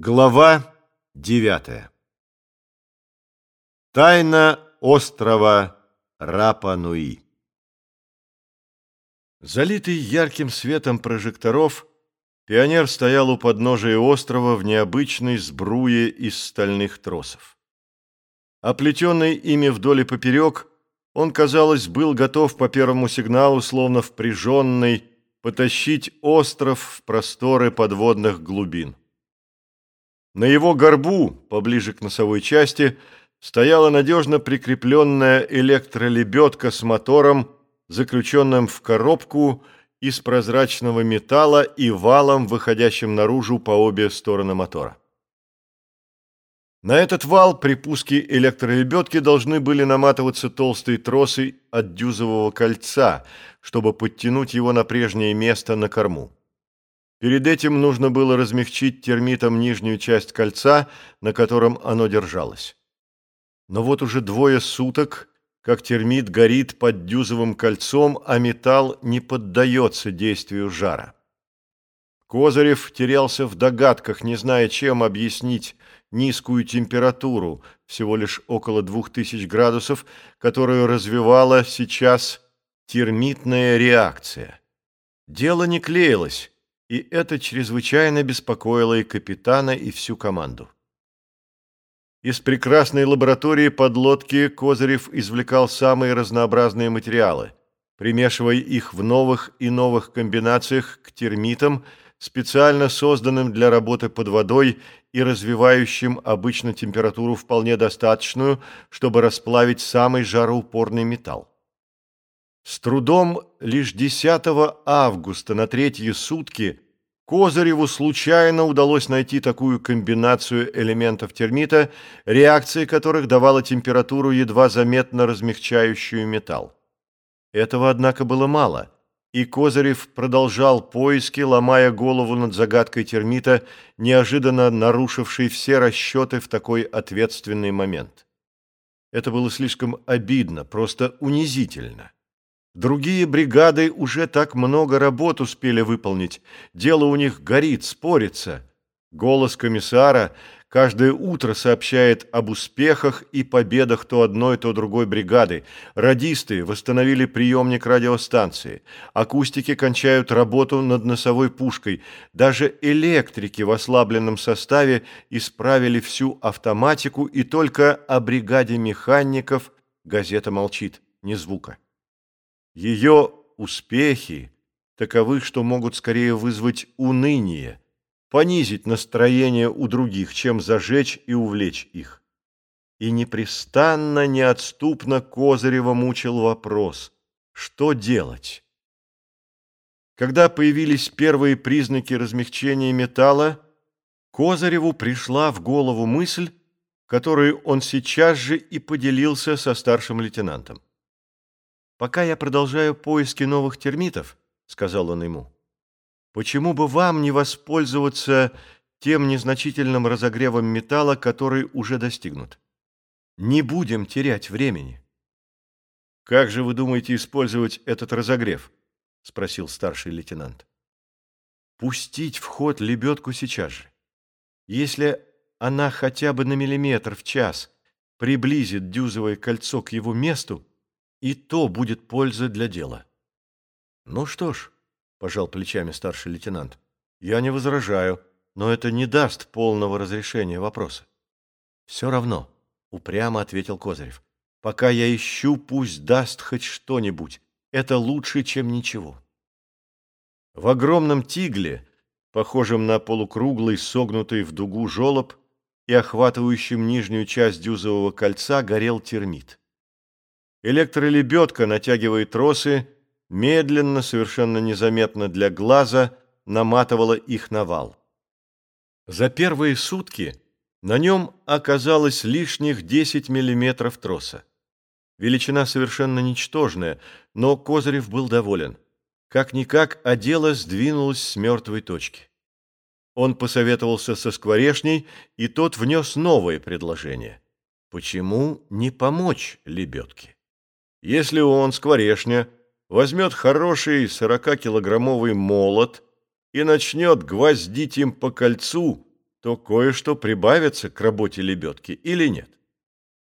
Глава девятая. Тайна острова Рапа-Нуи. Залитый ярким светом прожекторов, пионер стоял у подножия острова в необычной сбруе из стальных тросов. Оплетенный ими вдоль и поперек, он, казалось, был готов по первому сигналу, словно впряженный, потащить остров в просторы подводных глубин. На его горбу, поближе к носовой части, стояла надежно прикрепленная электролебедка с мотором, заключенным в коробку из прозрачного металла и валом, выходящим наружу по обе стороны мотора. На этот вал при пуске электролебедки должны были наматываться толстые тросы от дюзового кольца, чтобы подтянуть его на прежнее место на корму. Перед этим нужно было размягчить термитом нижнюю часть кольца, на котором оно держалось. Но вот уже двое суток, как термит горит под дюзовым кольцом, а металл не поддается действию жара. Козырев терялся в догадках, не зная, чем объяснить низкую температуру, всего лишь около двух тысяч градусов, которую развивала сейчас термитная реакция. Дело не клеилось и это чрезвычайно беспокоило и капитана, и всю команду. Из прекрасной лаборатории подлодки Козырев извлекал самые разнообразные материалы, примешивая их в новых и новых комбинациях к термитам, специально созданным для работы под водой и развивающим обычно температуру вполне достаточную, чтобы расплавить самый жароупорный металл. С трудом лишь 10 августа на третьи сутки Козыреву случайно удалось найти такую комбинацию элементов термита, реакция которых давала температуру, едва заметно размягчающую металл. Этого, однако, было мало, и Козырев продолжал поиски, ломая голову над загадкой термита, неожиданно нарушившей все расчеты в такой ответственный момент. Это было слишком обидно, просто унизительно. Другие бригады уже так много работ успели выполнить. Дело у них горит, спорится. Голос комиссара каждое утро сообщает об успехах и победах то одной, то другой бригады. Радисты восстановили приемник радиостанции. Акустики кончают работу над носовой пушкой. Даже электрики в ослабленном составе исправили всю автоматику, и только о бригаде механиков газета молчит, ни звука. Ее успехи таковы, что могут скорее вызвать уныние, понизить настроение у других, чем зажечь и увлечь их. И непрестанно, неотступно Козырева мучил вопрос, что делать? Когда появились первые признаки размягчения металла, Козыреву пришла в голову мысль, которую он сейчас же и поделился со старшим лейтенантом. «Пока я продолжаю поиски новых термитов», — сказал он ему, «почему бы вам не воспользоваться тем незначительным разогревом металла, который уже достигнут? Не будем терять времени». «Как же вы думаете использовать этот разогрев?» — спросил старший лейтенант. «Пустить в ход лебедку сейчас же. Если она хотя бы на миллиметр в час приблизит дюзовое кольцо к его месту, и то будет польза для дела. Ну что ж, пожал плечами старший лейтенант, я не возражаю, но это не даст полного разрешения вопроса. Все равно, упрямо ответил Козырев. Пока я ищу, пусть даст хоть что-нибудь. Это лучше, чем ничего. В огромном тигле, похожем на полукруглый, согнутый в дугу желоб и охватывающим нижнюю часть дюзового кольца, горел термит. Электролебедка натягивает тросы, медленно, совершенно незаметно для глаза, наматывала их на вал. За первые сутки на нем оказалось лишних 10 миллиметров троса. Величина совершенно ничтожная, но Козырев был доволен. Как-никак, а дело сдвинулось с мертвой точки. Он посоветовался со скворешней, и тот внес новое предложение. Почему не помочь лебедке? Если он, скворешня, возьмет хороший 40-килограммовый молот и начнет гвоздить им по кольцу, то кое-что прибавится к работе лебедки или нет?